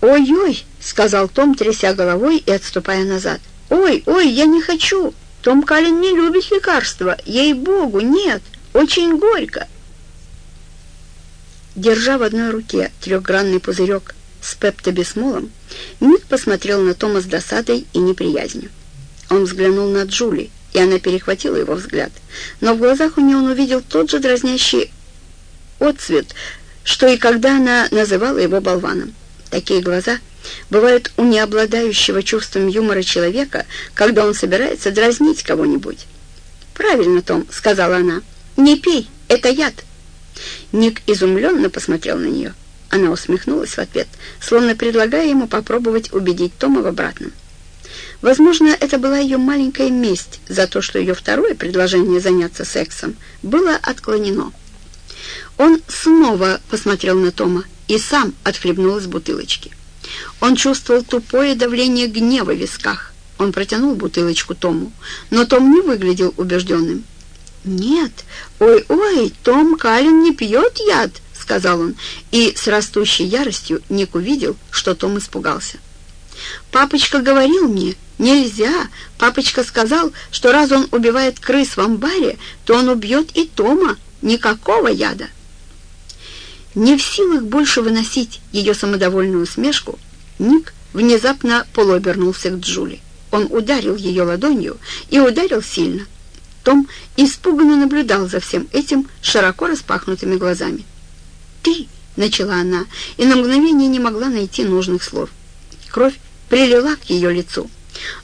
«Ой-ой!» — сказал Том, тряся головой и отступая назад. «Ой, ой, я не хочу! Том Каллен не любит лекарства! Ей-богу, нет! Очень горько!» Держа в одной руке трехгранный пузырек с пептобисмолом, Ник посмотрел на Тома с досадой и неприязнью. Он взглянул на Джули, и она перехватила его взгляд, но в глазах у нее он увидел тот же дразнящий отцвет, что и когда она называла его болваном. Такие глаза бывают у необладающего чувством юмора человека, когда он собирается дразнить кого-нибудь. «Правильно, Том», — сказала она, — «не пей, это яд». Ник изумленно посмотрел на нее. Она усмехнулась в ответ, словно предлагая ему попробовать убедить Тома в обратном. Возможно, это была ее маленькая месть за то, что ее второе предложение заняться сексом было отклонено. Он снова посмотрел на Тома и сам отхлебнул из бутылочки. Он чувствовал тупое давление гнева в висках. Он протянул бутылочку Тому, но Том не выглядел убежденным. «Нет, ой-ой, Том Каллен не пьет яд», — сказал он, и с растущей яростью Ник увидел, что Том испугался. «Папочка говорил мне, нельзя. Папочка сказал, что раз он убивает крыс в амбаре, то он убьет и Тома. Никакого яда». Не в силах больше выносить ее самодовольную усмешку, Ник внезапно полуобернулся к Джули. Он ударил ее ладонью и ударил сильно. Том испуганно наблюдал за всем этим широко распахнутыми глазами. «Ты!» — начала она, и на мгновение не могла найти нужных слов. Кровь прилила к ее лицу.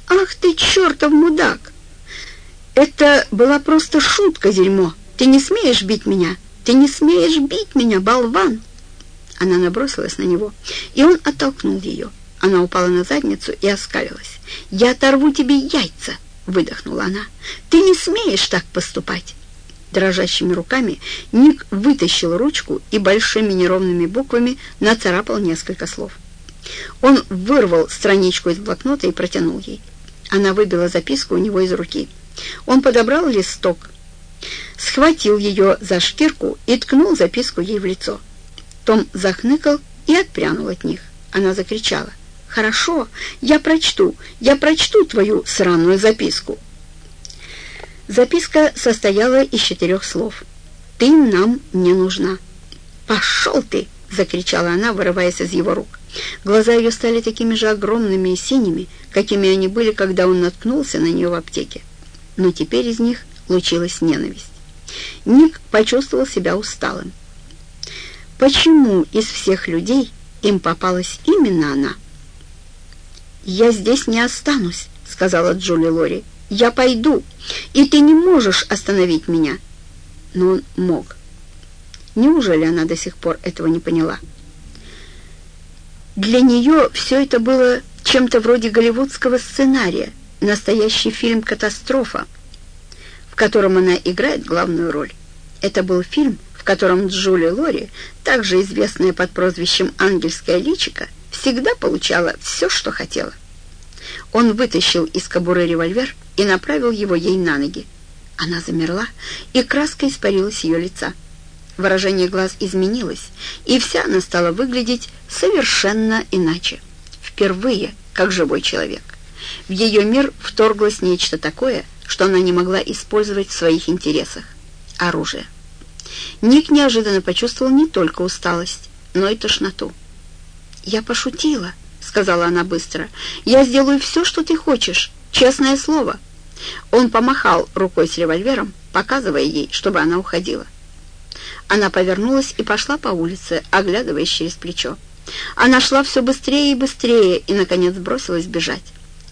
«Ах ты, чертов мудак! Это была просто шутка, дерьмо! Ты не смеешь бить меня! Ты не смеешь бить меня, болван!» Она набросилась на него, и он оттолкнул ее. Она упала на задницу и оскалилась. «Я оторву тебе яйца!» — выдохнула она. «Ты не смеешь так поступать!» Дрожащими руками Ник вытащил ручку и большими неровными буквами нацарапал несколько слов. Он вырвал страничку из блокнота и протянул ей. Она выбила записку у него из руки. Он подобрал листок, схватил ее за шкирку и ткнул записку ей в лицо. Том захныкал и отпрянул от них. Она закричала. «Хорошо, я прочту, я прочту твою сраную записку». Записка состояла из четырех слов. «Ты нам не нужна». «Пошел ты!» — закричала она, вырываясь из его рук. Глаза ее стали такими же огромными и синими, какими они были, когда он наткнулся на нее в аптеке. Но теперь из них лучилась ненависть. Ник почувствовал себя усталым. Почему из всех людей им попалась именно она? «Я здесь не останусь», — сказала Джули Лори. «Я пойду, и ты не можешь остановить меня». Но он мог. Неужели она до сих пор этого не поняла? Для нее все это было чем-то вроде голливудского сценария, настоящий фильм «Катастрофа», в котором она играет главную роль. Это был фильм, в котором Джули Лори, также известная под прозвищем «Ангельская личика», всегда получала все, что хотела. Он вытащил из кобуры револьвер и направил его ей на ноги. Она замерла, и краска испарилась ее лица. Выражение глаз изменилось, и вся она стала выглядеть совершенно иначе. Впервые, как живой человек. В ее мир вторглось нечто такое, что она не могла использовать в своих интересах. Оружие. Ник неожиданно почувствовал не только усталость, но и тошноту. «Я пошутила», — сказала она быстро. «Я сделаю все, что ты хочешь, честное слово». Он помахал рукой с револьвером, показывая ей, чтобы она уходила. Она повернулась и пошла по улице, оглядываясь через плечо. Она шла все быстрее и быстрее и, наконец, бросилась бежать.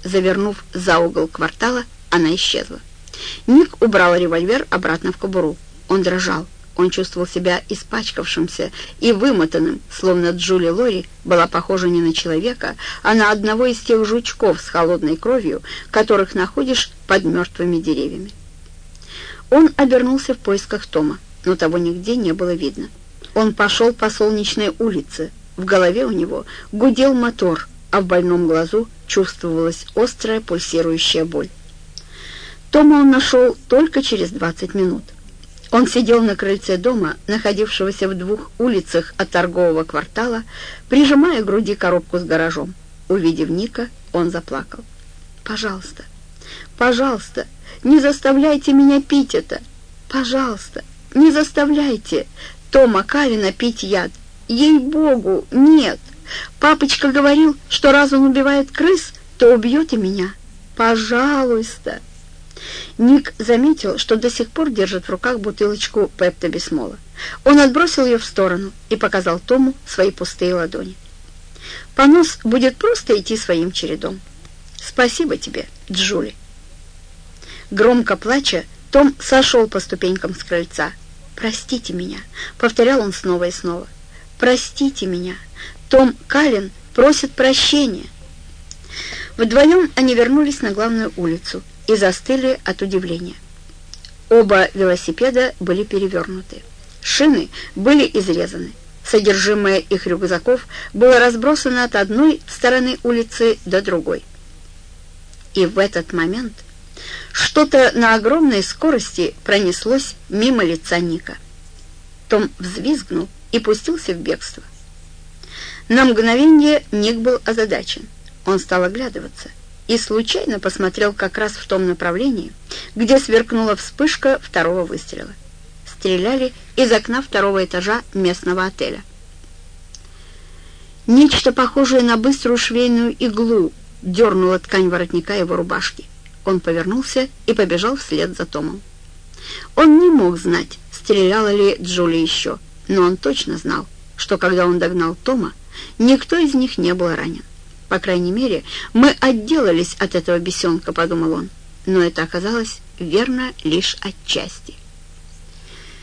Завернув за угол квартала, она исчезла. Ник убрал револьвер обратно в кобуру. Он дрожал. Он чувствовал себя испачкавшимся и вымотанным, словно Джули Лори была похожа не на человека, а на одного из тех жучков с холодной кровью, которых находишь под мертвыми деревьями. Он обернулся в поисках Тома но того нигде не было видно. Он пошел по солнечной улице. В голове у него гудел мотор, а в больном глазу чувствовалась острая пульсирующая боль. Тома он нашел только через 20 минут. Он сидел на крыльце дома, находившегося в двух улицах от торгового квартала, прижимая к груди коробку с гаражом. Увидев Ника, он заплакал. «Пожалуйста, пожалуйста, не заставляйте меня пить это! Пожалуйста, не заставляйте Тома Калина пить яд! Ей-богу, нет! Папочка говорил, что раз он убивает крыс, то убьет и меня! Пожалуйста!» Ник заметил, что до сих пор держит в руках бутылочку пепто-бисмола. Он отбросил ее в сторону и показал Тому свои пустые ладони. «Понос будет просто идти своим чередом. Спасибо тебе, Джули». Громко плача, том сошел по ступенькам с крыльца. «Простите меня», — повторял он снова и снова. «Простите меня. Том Каллен просит прощения». Вдвоем они вернулись на главную улицу — и застыли от удивления. Оба велосипеда были перевернуты. Шины были изрезаны. Содержимое их рюкзаков было разбросано от одной стороны улицы до другой. И в этот момент что-то на огромной скорости пронеслось мимо лица Ника. Том взвизгнул и пустился в бегство. На мгновение Ник был озадачен. Он стал оглядываться — и случайно посмотрел как раз в том направлении, где сверкнула вспышка второго выстрела. Стреляли из окна второго этажа местного отеля. Нечто похожее на быструю швейную иглу дернуло ткань воротника его рубашки. Он повернулся и побежал вслед за Томом. Он не мог знать, стреляла ли Джули еще, но он точно знал, что когда он догнал Тома, никто из них не был ранен. По крайней мере, мы отделались от этого бесенка, подумал он. Но это оказалось верно лишь отчасти.